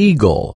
eagle.